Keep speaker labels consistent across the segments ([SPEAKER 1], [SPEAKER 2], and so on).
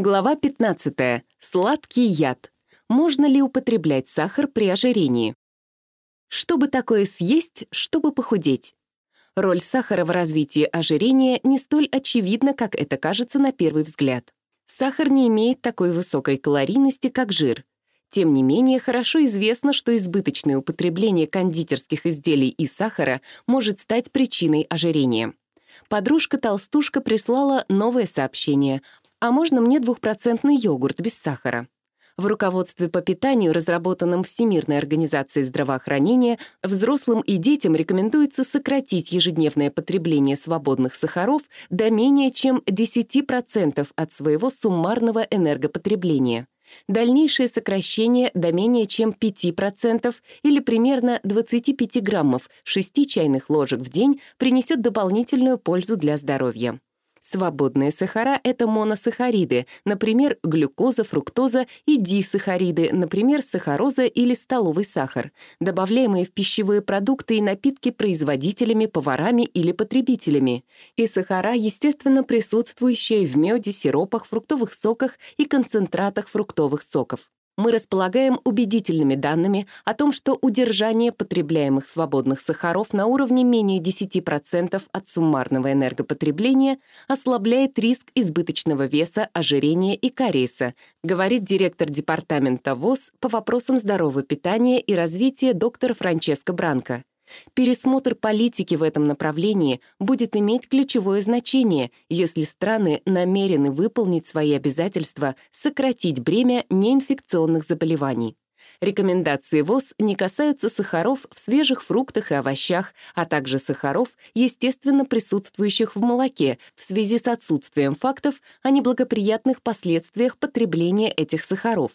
[SPEAKER 1] Глава 15. Сладкий яд. Можно ли употреблять сахар при ожирении? Чтобы такое съесть, чтобы похудеть? Роль сахара в развитии ожирения не столь очевидна, как это кажется на первый взгляд. Сахар не имеет такой высокой калорийности, как жир. Тем не менее, хорошо известно, что избыточное употребление кондитерских изделий и сахара может стать причиной ожирения. Подружка-толстушка прислала новое сообщение а можно мне двухпроцентный йогурт без сахара? В руководстве по питанию, разработанном Всемирной организацией здравоохранения, взрослым и детям рекомендуется сократить ежедневное потребление свободных сахаров до менее чем 10% от своего суммарного энергопотребления. Дальнейшее сокращение до менее чем 5% или примерно 25 граммов 6 чайных ложек в день принесет дополнительную пользу для здоровья. Свободные сахара — это моносахариды, например, глюкоза, фруктоза и дисахариды, например, сахароза или столовый сахар, добавляемые в пищевые продукты и напитки производителями, поварами или потребителями. И сахара, естественно, присутствующие в меде, сиропах, фруктовых соках и концентратах фруктовых соков мы располагаем убедительными данными о том, что удержание потребляемых свободных сахаров на уровне менее 10% от суммарного энергопотребления ослабляет риск избыточного веса, ожирения и кариеса, говорит директор департамента ВОЗ по вопросам здорового питания и развития доктор Франческо Бранко. Пересмотр политики в этом направлении будет иметь ключевое значение, если страны намерены выполнить свои обязательства сократить бремя неинфекционных заболеваний. Рекомендации ВОЗ не касаются сахаров в свежих фруктах и овощах, а также сахаров, естественно присутствующих в молоке, в связи с отсутствием фактов о неблагоприятных последствиях потребления этих сахаров.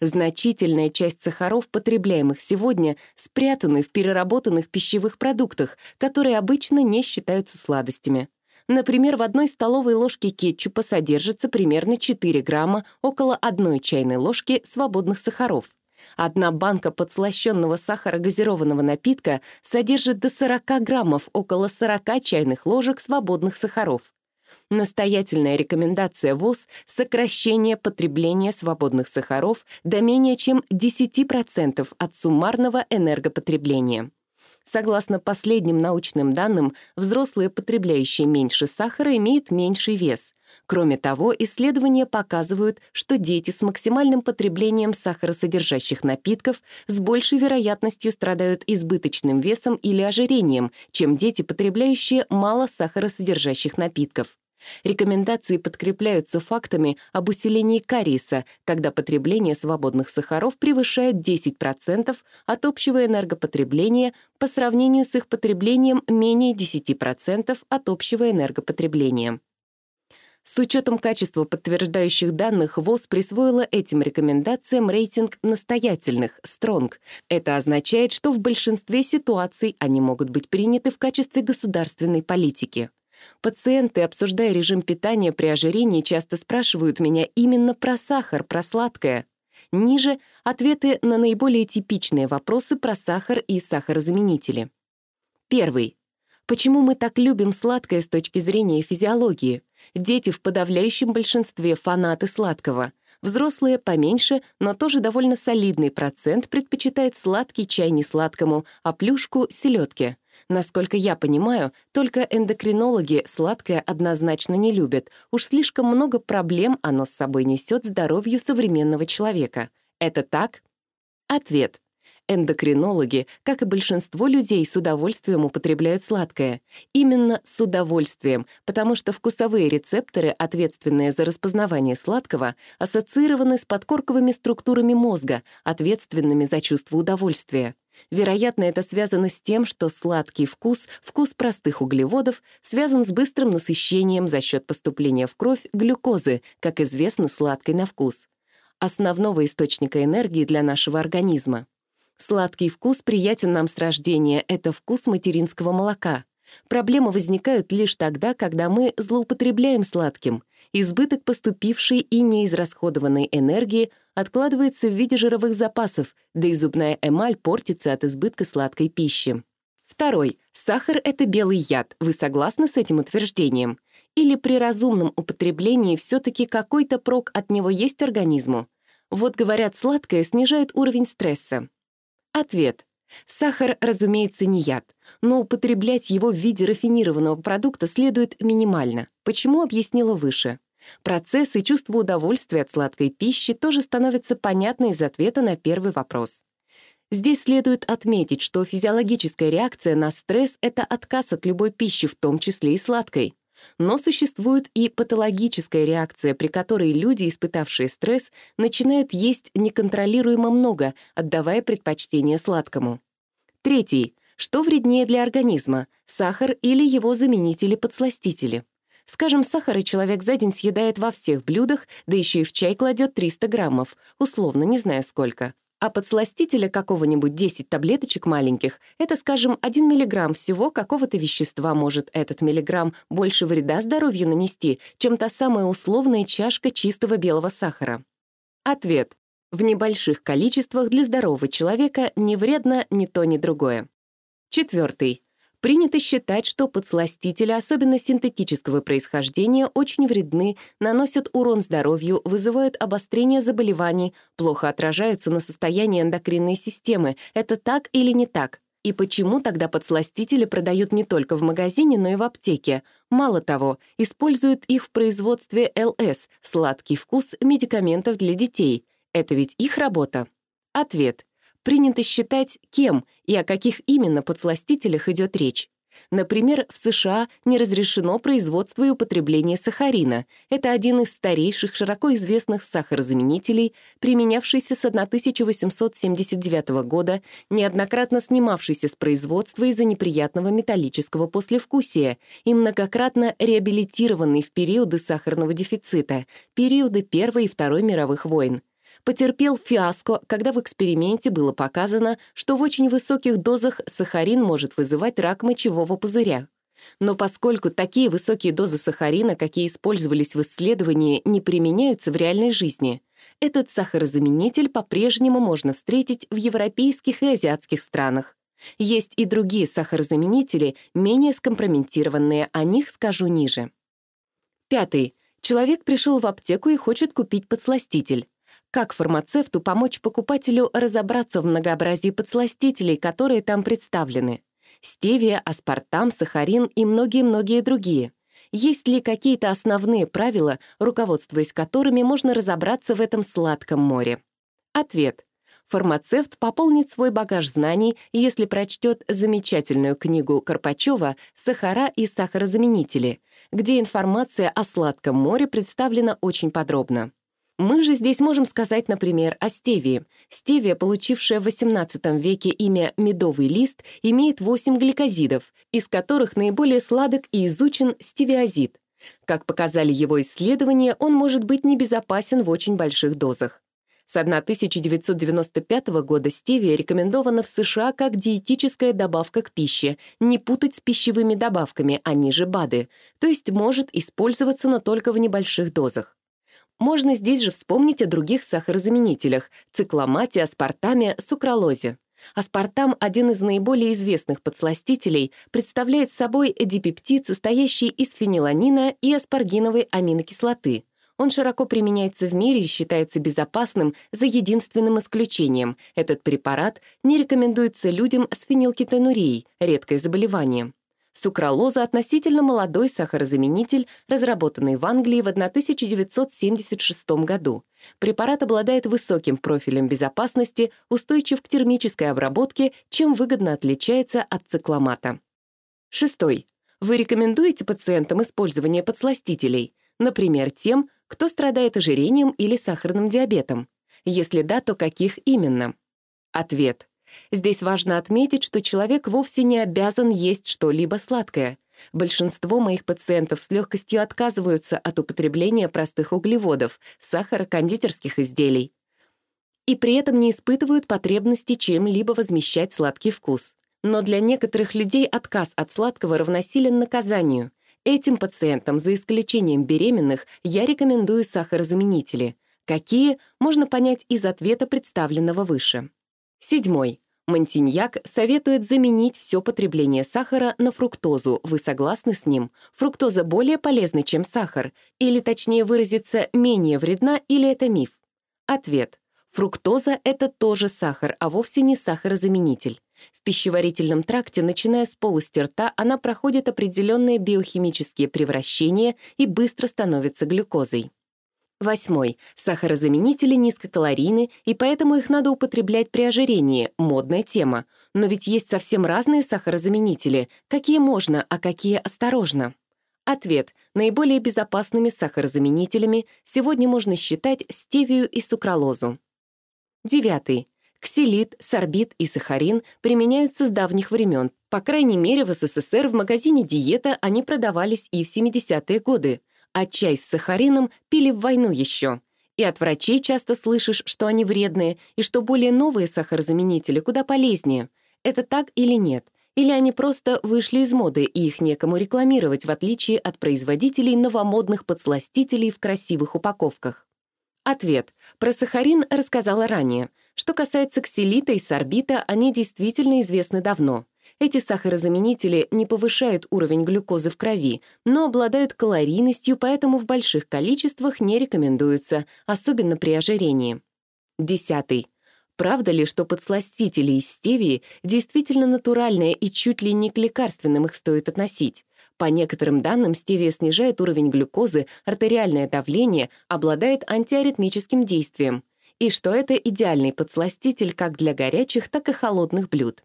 [SPEAKER 1] Значительная часть сахаров, потребляемых сегодня, спрятаны в переработанных пищевых продуктах, которые обычно не считаются сладостями. Например, в одной столовой ложке кетчупа содержится примерно 4 грамма, около одной чайной ложки свободных сахаров. Одна банка подслащенного сахара газированного напитка содержит до 40 граммов, около 40 чайных ложек свободных сахаров. Настоятельная рекомендация ВОЗ — сокращение потребления свободных сахаров до менее чем 10% от суммарного энергопотребления. Согласно последним научным данным, взрослые, потребляющие меньше сахара, имеют меньший вес. Кроме того, исследования показывают, что дети с максимальным потреблением сахаросодержащих напитков с большей вероятностью страдают избыточным весом или ожирением, чем дети, потребляющие мало сахаросодержащих напитков. Рекомендации подкрепляются фактами об усилении кариеса, когда потребление свободных сахаров превышает 10% от общего энергопотребления по сравнению с их потреблением менее 10% от общего энергопотребления. С учетом качества подтверждающих данных ВОЗ присвоила этим рекомендациям рейтинг настоятельных, стронг. Это означает, что в большинстве ситуаций они могут быть приняты в качестве государственной политики. Пациенты, обсуждая режим питания при ожирении, часто спрашивают меня именно про сахар, про сладкое. Ниже — ответы на наиболее типичные вопросы про сахар и сахарозаменители. Первый. Почему мы так любим сладкое с точки зрения физиологии? Дети в подавляющем большинстве фанаты сладкого. Взрослые поменьше, но тоже довольно солидный процент предпочитает сладкий чай не сладкому, а плюшку — селедке. Насколько я понимаю, только эндокринологи сладкое однозначно не любят. Уж слишком много проблем оно с собой несет здоровью современного человека. Это так? Ответ. Эндокринологи, как и большинство людей, с удовольствием употребляют сладкое. Именно с удовольствием, потому что вкусовые рецепторы, ответственные за распознавание сладкого, ассоциированы с подкорковыми структурами мозга, ответственными за чувство удовольствия. Вероятно, это связано с тем, что сладкий вкус, вкус простых углеводов, связан с быстрым насыщением за счет поступления в кровь глюкозы, как известно, сладкой на вкус, основного источника энергии для нашего организма. Сладкий вкус приятен нам с рождения — это вкус материнского молока. Проблемы возникают лишь тогда, когда мы злоупотребляем сладким. Избыток поступившей и неизрасходованной энергии откладывается в виде жировых запасов, да и зубная эмаль портится от избытка сладкой пищи. Второй. Сахар — это белый яд. Вы согласны с этим утверждением? Или при разумном употреблении все-таки какой-то прок от него есть организму? Вот говорят, сладкое снижает уровень стресса. Ответ. Сахар, разумеется, не яд, но употреблять его в виде рафинированного продукта следует минимально. Почему объяснила выше? Процесс и чувство удовольствия от сладкой пищи тоже становятся понятны из ответа на первый вопрос. Здесь следует отметить, что физиологическая реакция на стресс — это отказ от любой пищи, в том числе и сладкой. Но существует и патологическая реакция, при которой люди, испытавшие стресс, начинают есть неконтролируемо много, отдавая предпочтение сладкому. Третий. Что вреднее для организма — сахар или его заменители-подсластители? Скажем, сахара человек за день съедает во всех блюдах, да еще и в чай кладет 300 граммов, условно, не знаю сколько. А подсластителя какого-нибудь 10 таблеточек маленьких — это, скажем, 1 миллиграмм всего какого-то вещества может этот миллиграмм больше вреда здоровью нанести, чем та самая условная чашка чистого белого сахара. Ответ. В небольших количествах для здорового человека не вредно ни то, ни другое. Четвертый. Принято считать, что подсластители, особенно синтетического происхождения, очень вредны, наносят урон здоровью, вызывают обострение заболеваний, плохо отражаются на состоянии эндокринной системы. Это так или не так? И почему тогда подсластители продают не только в магазине, но и в аптеке? Мало того, используют их в производстве ЛС — сладкий вкус медикаментов для детей. Это ведь их работа? Ответ — принято считать, кем и о каких именно подсластителях идет речь. Например, в США не разрешено производство и употребление сахарина. Это один из старейших, широко известных сахарозаменителей, применявшийся с 1879 года, неоднократно снимавшийся с производства из-за неприятного металлического послевкусия и многократно реабилитированный в периоды сахарного дефицита, периоды Первой и Второй мировых войн потерпел фиаско, когда в эксперименте было показано, что в очень высоких дозах сахарин может вызывать рак мочевого пузыря. Но поскольку такие высокие дозы сахарина, какие использовались в исследовании, не применяются в реальной жизни, этот сахарозаменитель по-прежнему можно встретить в европейских и азиатских странах. Есть и другие сахарозаменители, менее скомпрометированные, о них скажу ниже. Пятый. Человек пришел в аптеку и хочет купить подсластитель. Как фармацевту помочь покупателю разобраться в многообразии подсластителей, которые там представлены? Стевия, аспартам, сахарин и многие-многие другие. Есть ли какие-то основные правила, руководствуясь которыми можно разобраться в этом сладком море? Ответ. Фармацевт пополнит свой багаж знаний, если прочтет замечательную книгу Карпачева «Сахара и сахарозаменители», где информация о сладком море представлена очень подробно. Мы же здесь можем сказать, например, о стевии. Стевия, получившая в XVIII веке имя «медовый лист», имеет 8 гликозидов, из которых наиболее сладок и изучен стевиазид. Как показали его исследования, он может быть небезопасен в очень больших дозах. С 1995 года стевия рекомендована в США как диетическая добавка к пище, не путать с пищевыми добавками, они же БАДы, то есть может использоваться, но только в небольших дозах. Можно здесь же вспомнить о других сахарозаменителях — цикломате, аспартаме, сукралозе. Аспартам, один из наиболее известных подсластителей, представляет собой дипептид, состоящий из фениланина и аспаргиновой аминокислоты. Он широко применяется в мире и считается безопасным за единственным исключением. Этот препарат не рекомендуется людям с фенилкетонурией, редкое заболевание. Сукралоза — относительно молодой сахарозаменитель, разработанный в Англии в 1976 году. Препарат обладает высоким профилем безопасности, устойчив к термической обработке, чем выгодно отличается от цикломата. Шестой. Вы рекомендуете пациентам использование подсластителей, например, тем, кто страдает ожирением или сахарным диабетом? Если да, то каких именно? Ответ — Здесь важно отметить, что человек вовсе не обязан есть что-либо сладкое. Большинство моих пациентов с легкостью отказываются от употребления простых углеводов, сахара, кондитерских изделий. И при этом не испытывают потребности чем-либо возмещать сладкий вкус. Но для некоторых людей отказ от сладкого равносилен наказанию. Этим пациентам, за исключением беременных, я рекомендую сахарозаменители. Какие, можно понять из ответа, представленного выше. Седьмой. Монтиньяк советует заменить все потребление сахара на фруктозу. Вы согласны с ним? Фруктоза более полезна, чем сахар? Или, точнее выразиться, менее вредна, или это миф? Ответ. Фруктоза — это тоже сахар, а вовсе не сахарозаменитель. В пищеварительном тракте, начиная с полости рта, она проходит определенные биохимические превращения и быстро становится глюкозой. Восьмой. Сахарозаменители низкокалорийны, и поэтому их надо употреблять при ожирении. Модная тема. Но ведь есть совсем разные сахарозаменители. Какие можно, а какие осторожно? Ответ. Наиболее безопасными сахарозаменителями сегодня можно считать стевию и сукралозу. Девятый. Ксилит, сорбит и сахарин применяются с давних времен. По крайней мере, в СССР в магазине «Диета» они продавались и в 70-е годы а чай с сахарином пили в войну еще. И от врачей часто слышишь, что они вредные, и что более новые сахарозаменители куда полезнее. Это так или нет? Или они просто вышли из моды, и их некому рекламировать, в отличие от производителей новомодных подсластителей в красивых упаковках? Ответ. Про сахарин рассказала ранее. Что касается ксилита и сорбита, они действительно известны давно. Эти сахарозаменители не повышают уровень глюкозы в крови, но обладают калорийностью, поэтому в больших количествах не рекомендуются, особенно при ожирении. Десятый. Правда ли, что подсластители из стевии действительно натуральные и чуть ли не к лекарственным их стоит относить? По некоторым данным, стевия снижает уровень глюкозы, артериальное давление, обладает антиаритмическим действием. И что это идеальный подсластитель как для горячих, так и холодных блюд.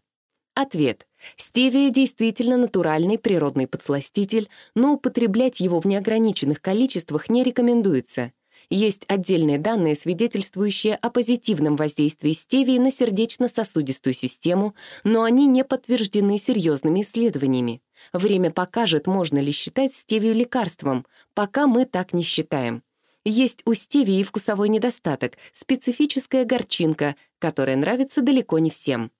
[SPEAKER 1] Ответ. Стевия действительно натуральный природный подсластитель, но употреблять его в неограниченных количествах не рекомендуется. Есть отдельные данные, свидетельствующие о позитивном воздействии стевии на сердечно-сосудистую систему, но они не подтверждены серьезными исследованиями. Время покажет, можно ли считать стевию лекарством. Пока мы так не считаем. Есть у стевии вкусовой недостаток, специфическая горчинка, которая нравится далеко не всем.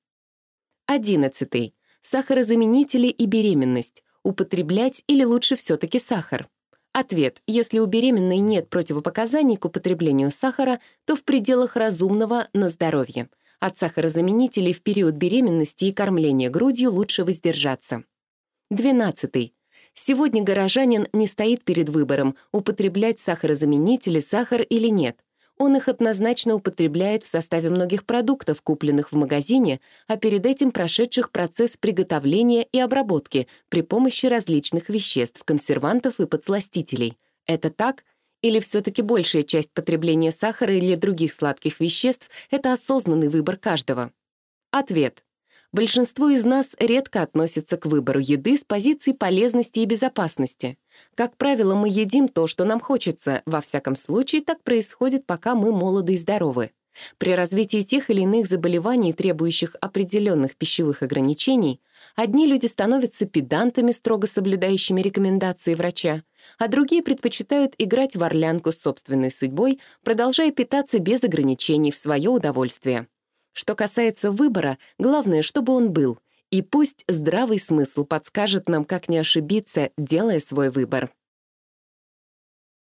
[SPEAKER 1] 11. Сахарозаменители и беременность. Употреблять или лучше все-таки сахар? Ответ. Если у беременной нет противопоказаний к употреблению сахара, то в пределах разумного на здоровье. От сахарозаменителей в период беременности и кормления грудью лучше воздержаться. 12. Сегодня горожанин не стоит перед выбором, употреблять сахарозаменители, сахар или нет. Он их однозначно употребляет в составе многих продуктов, купленных в магазине, а перед этим прошедших процесс приготовления и обработки при помощи различных веществ, консервантов и подсластителей. Это так? Или все-таки большая часть потребления сахара или других сладких веществ — это осознанный выбор каждого? Ответ. Большинство из нас редко относится к выбору еды с позиции полезности и безопасности. Как правило, мы едим то, что нам хочется. Во всяком случае, так происходит, пока мы молоды и здоровы. При развитии тех или иных заболеваний, требующих определенных пищевых ограничений, одни люди становятся педантами, строго соблюдающими рекомендации врача, а другие предпочитают играть в орлянку с собственной судьбой, продолжая питаться без ограничений в свое удовольствие. Что касается выбора, главное, чтобы он был. И пусть здравый смысл подскажет нам, как не ошибиться, делая свой выбор.